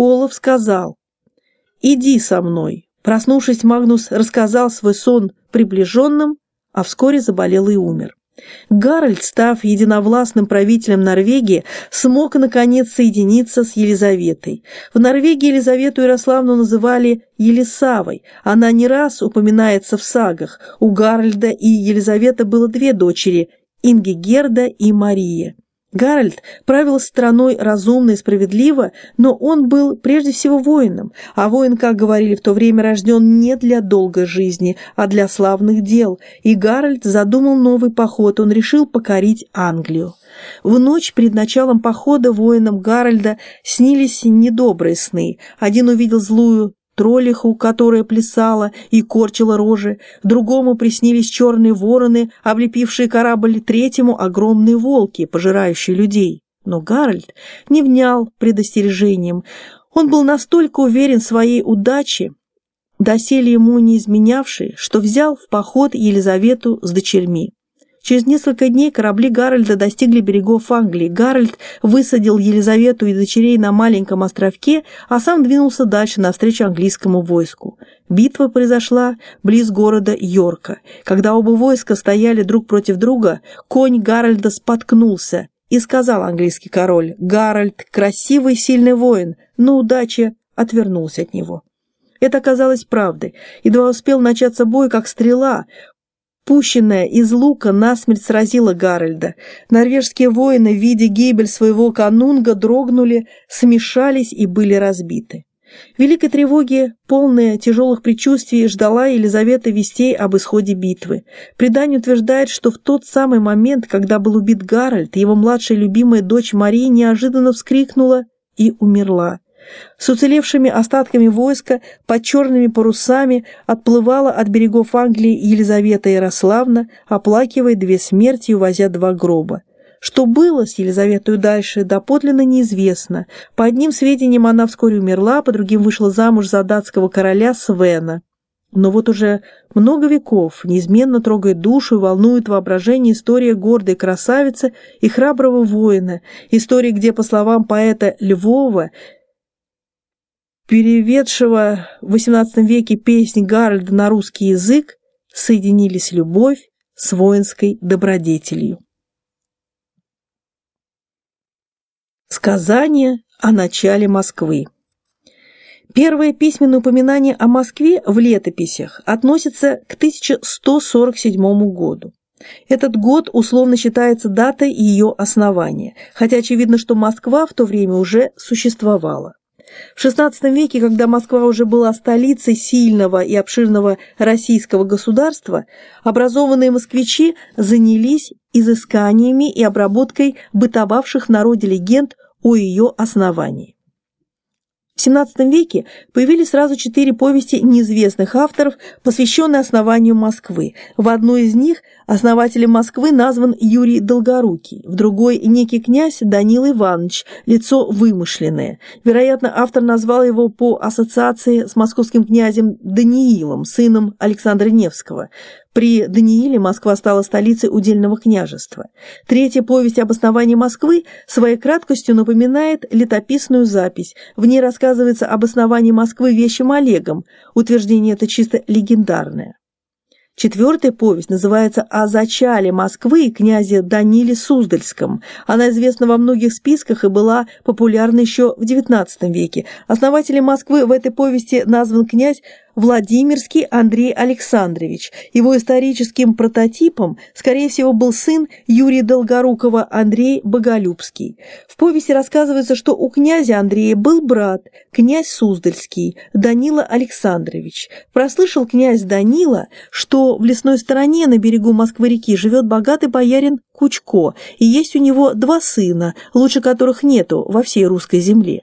Олаф сказал «Иди со мной». Проснувшись, Магнус рассказал свой сон приближенным, а вскоре заболел и умер. Гарольд, став единовластным правителем Норвегии, смог, наконец, соединиться с Елизаветой. В Норвегии Елизавету Ярославну называли Елисавой. Она не раз упоминается в сагах. У Гарольда и Елизаветы было две дочери – Ингигерда и Мария. Гарольд правил страной разумно и справедливо, но он был прежде всего воином, а воин, как говорили в то время, рожден не для долгой жизни, а для славных дел, и Гарольд задумал новый поход, он решил покорить Англию. В ночь перед началом похода воинам Гарольда снились недобрые сны. Один увидел злую троллиху, которая плясала и корчила рожи, другому приснились черные вороны, облепившие корабль, третьему — огромные волки, пожирающие людей. Но Гарольд не внял предостережением. Он был настолько уверен в своей удаче, доселе ему не изменявший, что взял в поход Елизавету с дочерьми. Через несколько дней корабли Гарольда достигли берегов Англии. Гарольд высадил Елизавету и дочерей на маленьком островке, а сам двинулся дальше навстречу английскому войску. Битва произошла близ города Йорка. Когда оба войска стояли друг против друга, конь Гарольда споткнулся, и сказал английский король, «Гарольд – красивый сильный воин, но удача отвернулся от него». Это оказалось правдой. Едва успел начаться бой, как стрела, Пущенная из лука насмерть сразила Гарольда. Норвежские воины, видя гибель своего канунга, дрогнули, смешались и были разбиты. Великой тревоге, полная тяжелых предчувствий, ждала Елизавета вестей об исходе битвы. Предание утверждает, что в тот самый момент, когда был убит Гарольд, его младшая любимая дочь Мария неожиданно вскрикнула и умерла. С уцелевшими остатками войска под черными парусами отплывала от берегов Англии Елизавета Ярославна, оплакивая две смерти и увозя два гроба. Что было с Елизаветой дальше, доподлинно неизвестно. По одним сведениям она вскоре умерла, по другим вышла замуж за датского короля Свена. Но вот уже много веков неизменно трогает душу и волнует воображение история гордой красавицы и храброго воина, история, где, по словам поэта Львова, переведшего в XVIII веке песнь Гарольда на русский язык, соединились любовь с воинской добродетелью. Сказание о начале Москвы Первое письменное упоминание о Москве в летописях относится к 1147 году. Этот год условно считается датой ее основания, хотя очевидно, что Москва в то время уже существовала. В XVI веке, когда Москва уже была столицей сильного и обширного российского государства, образованные москвичи занялись изысканиями и обработкой бытовавших народе легенд о ее основании. В XVII веке появились сразу четыре повести неизвестных авторов, посвященные основанию Москвы. В одной из них основателем Москвы назван Юрий Долгорукий, в другой – некий князь Данил Иванович, лицо вымышленное. Вероятно, автор назвал его по ассоциации с московским князем Даниилом, сыном Александра Невского. При Данииле Москва стала столицей удельного княжества. Третья повесть об основании Москвы своей краткостью напоминает летописную запись. В ней рассказывается об основании Москвы вещим Олегом. Утверждение это чисто легендарное. Четвертая повесть называется «О зачале Москвы и князе Даниле Суздальском». Она известна во многих списках и была популярна еще в XIX веке. Основателем Москвы в этой повести назван князь Владимирский Андрей Александрович. Его историческим прототипом, скорее всего, был сын Юрия Долгорукова Андрей Боголюбский. В повести рассказывается, что у князя Андрея был брат, князь Суздальский, Данила Александрович. Прослышал князь Данила, что в лесной стороне на берегу Москвы-реки живет богатый боярин Кучко, и есть у него два сына, лучше которых нету во всей русской земле.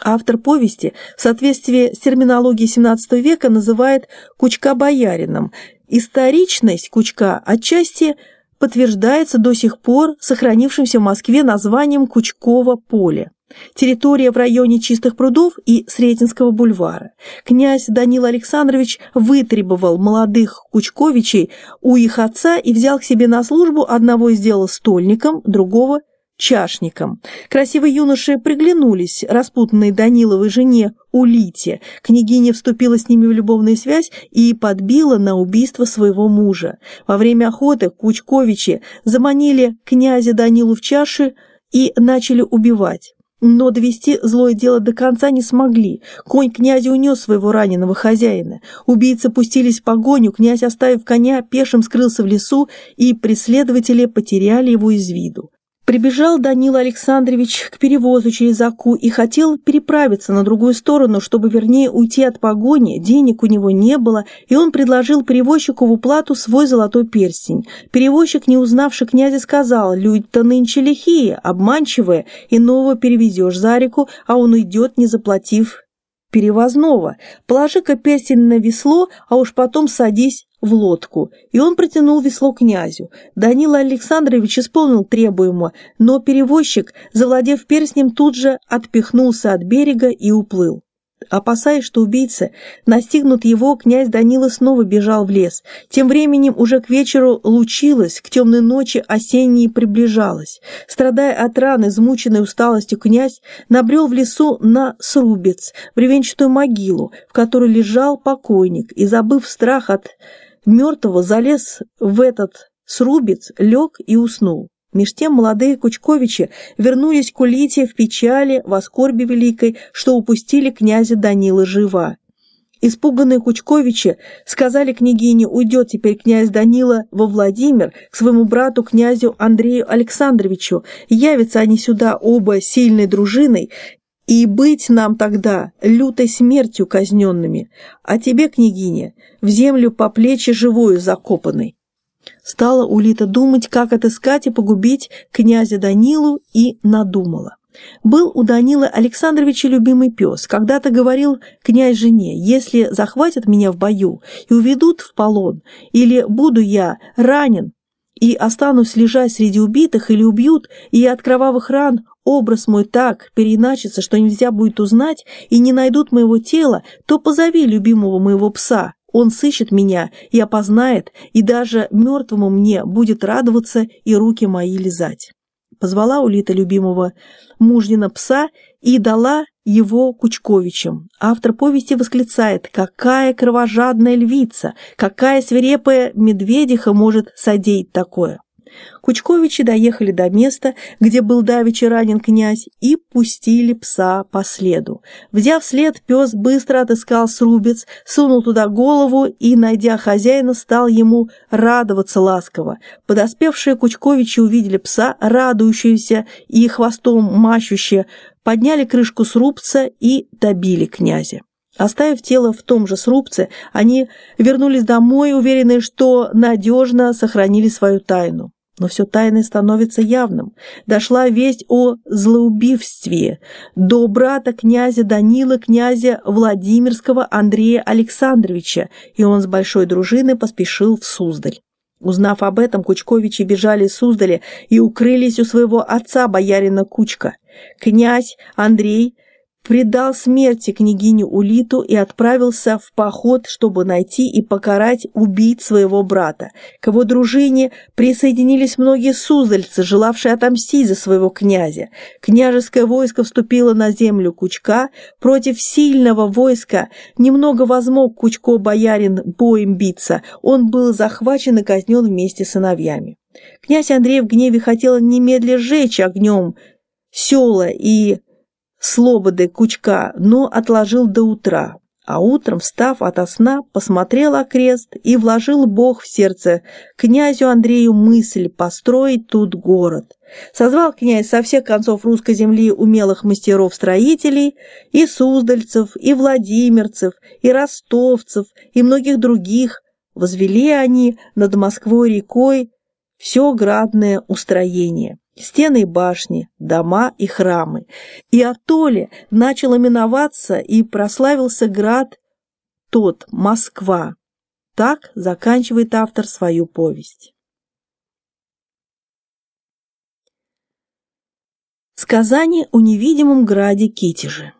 Автор повести в соответствии с терминологией XVII века называет Кучка боярином. Историчность Кучка отчасти подтверждается до сих пор сохранившимся в Москве названием Кучково поле. Территория в районе Чистых прудов и Сретенского бульвара. Князь Данил Александрович вытребовал молодых Кучковичей у их отца и взял к себе на службу, одного сделал стольником, другого чашником. Красивые юноши приглянулись распутанной Даниловой жене Улите. Княгиня вступила с ними в любовную связь и подбила на убийство своего мужа. Во время охоты Кучковичи заманили князя Данилу в чаши и начали убивать. Но довести злое дело до конца не смогли. Конь князя унес своего раненого хозяина. Убийцы пустились в погоню, князь, оставив коня, пешим скрылся в лесу, и преследователи потеряли его из виду. Прибежал Данил Александрович к перевозу через Аку и хотел переправиться на другую сторону, чтобы вернее уйти от погони, денег у него не было, и он предложил перевозчику в уплату свой золотой перстень. Перевозчик, не узнавший князя, сказал, люди-то нынче лихие, обманчивые, иного перевезешь за реку, а он уйдет, не заплатив перевозного. Положи-ка перстень на весло, а уж потом садись в лодку, и он протянул весло князю. Данила Александрович исполнил требуемое, но перевозчик, завладев перстнем, тут же отпихнулся от берега и уплыл. Опасаясь, что убийцы настигнут его, князь Данила снова бежал в лес. Тем временем уже к вечеру лучилось, к темной ночи осенней приближалось. Страдая от ран, измученной усталостью, князь набрел в лесу на срубец, бревенчатую могилу, в которой лежал покойник, и, забыв страх от мертвого, залез в этот срубец, лег и уснул. Меж тем молодые Кучковичи вернулись к Улите в печали, в оскорбе великой, что упустили князя Данила жива. Испуганные Кучковичи сказали княгине, уйдет теперь князь Данила во Владимир к своему брату князю Андрею Александровичу. Явятся они сюда оба сильной дружиной, и быть нам тогда лютой смертью казненными, а тебе, княгиня, в землю по плечи живую закопанной. Стала Улита думать, как отыскать и погубить князя Данилу, и надумала. Был у Данила Александровича любимый пес. Когда-то говорил князь жене, если захватят меня в бою и уведут в полон, или буду я ранен и останусь лежать среди убитых, или убьют, и от кровавых ран образ мой так переиначится, что нельзя будет узнать, и не найдут моего тела, то позови любимого моего пса, он сыщет меня и опознает, и даже мертвому мне будет радоваться и руки мои лизать. Позвала Улита любимого мужнина пса и дала его Кучковичам. Автор повести восклицает «Какая кровожадная львица! Какая свирепая медведиха может содеять такое!» Кучковичи доехали до места, где был давеча ранен князь, и пустили пса по следу. Взяв след, пес быстро отыскал срубец, сунул туда голову и, найдя хозяина, стал ему радоваться ласково. Подоспевшие Кучковичи увидели пса, радующегося и хвостом мащущие, подняли крышку срубца и добили князя. Оставив тело в том же срубце, они вернулись домой, уверенные, что надежно сохранили свою тайну. Но все тайное становится явным. Дошла весть о злоубивстве до брата князя Данила, князя Владимирского Андрея Александровича, и он с большой дружиной поспешил в Суздаль. Узнав об этом, Кучковичи бежали из Суздаля и укрылись у своего отца, боярина Кучка. Князь Андрей предал смерти княгиню Улиту и отправился в поход, чтобы найти и покарать убийц своего брата. К его дружине присоединились многие суздальцы, желавшие отомстить за своего князя. Княжеское войско вступило на землю Кучка. Против сильного войска немного возмог Кучко боярин боем биться. Он был захвачен и казнен вместе с сыновьями. Князь Андрей в гневе хотел немедля сжечь огнем села и слободы Кучка, но отложил до утра. А утром, встав ото сна, посмотрел окрест и вложил Бог в сердце князю Андрею мысль построить тут город. Созвал князь со всех концов русской земли умелых мастеров-строителей, и суздальцев, и владимирцев, и ростовцев, и многих других. Возвели они над Москвой рекой все градное устроение стены и башни, дома и храмы. И Атоле начал именоваться и прославился град тот, Москва. Так заканчивает автор свою повесть. Сказание о невидимом граде Китеже.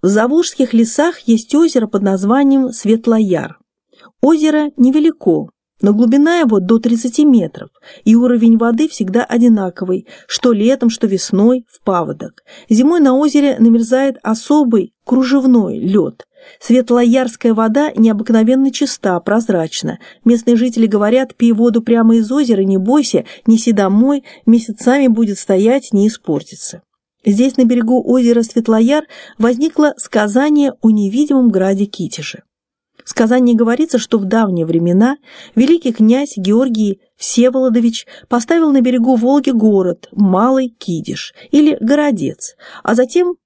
В Заволжских лесах есть озеро под названием Светлояр. Озеро невелико, но глубина его до 30 метров, и уровень воды всегда одинаковый, что летом, что весной, в паводок. Зимой на озере намерзает особый кружевной лед. Светлоярская вода необыкновенно чиста, прозрачна. Местные жители говорят, пей воду прямо из озера, не бойся, неси домой, месяцами будет стоять, не испортится. Здесь, на берегу озера Светлояр, возникло сказание о невидимом граде Китеже. В сказании говорится, что в давние времена великий князь Георгий Всеволодович поставил на берегу Волги город Малый Кидиш или Городец, а затем,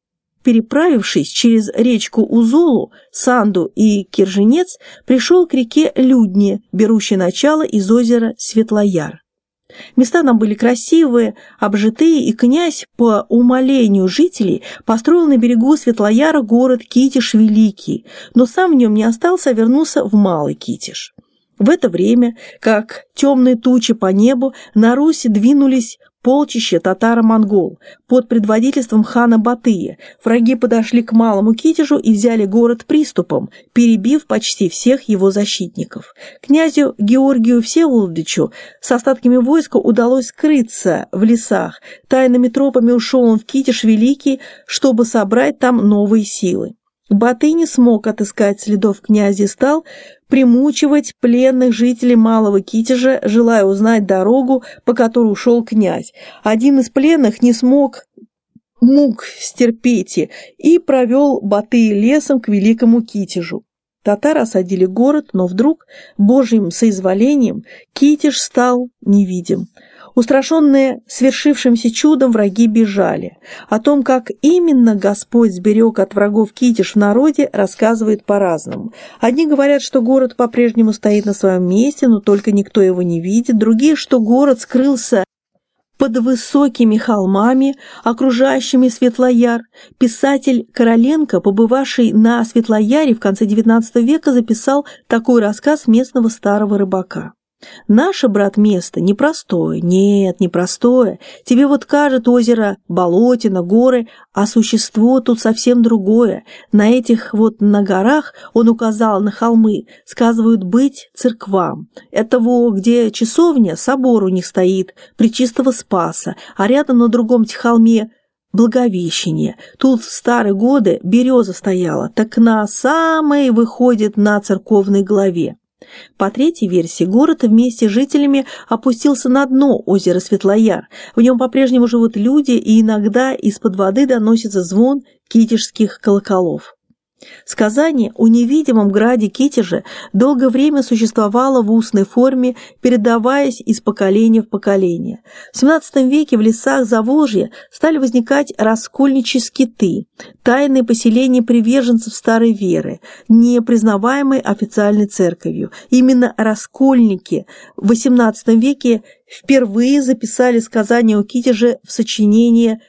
переправившись через речку Узолу, Санду и Кирженец, пришел к реке Людне, берущей начало из озера Светлояр. Места там были красивые, обжитые, и князь по умолению жителей построил на берегу Светлояра город Китиш Великий, но сам в нем не остался, а вернулся в Малый Китиш. В это время, как темные тучи по небу, на Руси двинулись полчища татаро-монгол под предводительством хана Батыя. Враги подошли к Малому Китежу и взяли город приступом, перебив почти всех его защитников. Князю Георгию Всеволодовичу с остатками войска удалось скрыться в лесах. Тайными тропами ушел он в Китеж Великий, чтобы собрать там новые силы. Батый не смог отыскать следов князя и стал примучивать пленных жителей Малого Китежа, желая узнать дорогу, по которой ушел князь. Один из пленных не смог мук стерпеть и провел Батыя лесом к Великому Китежу. Татары осадили город, но вдруг, божьим соизволением, Китеж стал невидим. Устрашенные свершившимся чудом враги бежали. О том, как именно Господь сберег от врагов Китиш в народе, рассказывает по-разному. Одни говорят, что город по-прежнему стоит на своем месте, но только никто его не видит. Другие, что город скрылся под высокими холмами, окружающими Светлояр, писатель Короленко, побывавший на Светлояре в конце XIX века, записал такой рассказ местного старого рыбака. Наше, брат, место непростое, нет, непростое. Тебе вот кажет озеро, болотина, горы, а существо тут совсем другое. На этих вот на горах, он указал на холмы, сказывают быть церквам. Это во, где часовня, собор у них стоит, Пречистого Спаса, а рядом на другом холме Благовещение. Тут в старые годы береза стояла, так на самой выходит на церковной главе. По третьей версии, город вместе с жителями опустился на дно озера Светлояр. В нем по-прежнему живут люди, и иногда из-под воды доносится звон китежских колоколов. Сказание о невидимом граде Китеже долгое время существовало в устной форме, передаваясь из поколения в поколение. В XVII веке в лесах Заволжья стали возникать раскольничьи скиты, тайные поселения приверженцев старой веры, не признаваемой официальной церковью. Именно раскольники в XVIII веке впервые записали сказание о Китеже в сочинение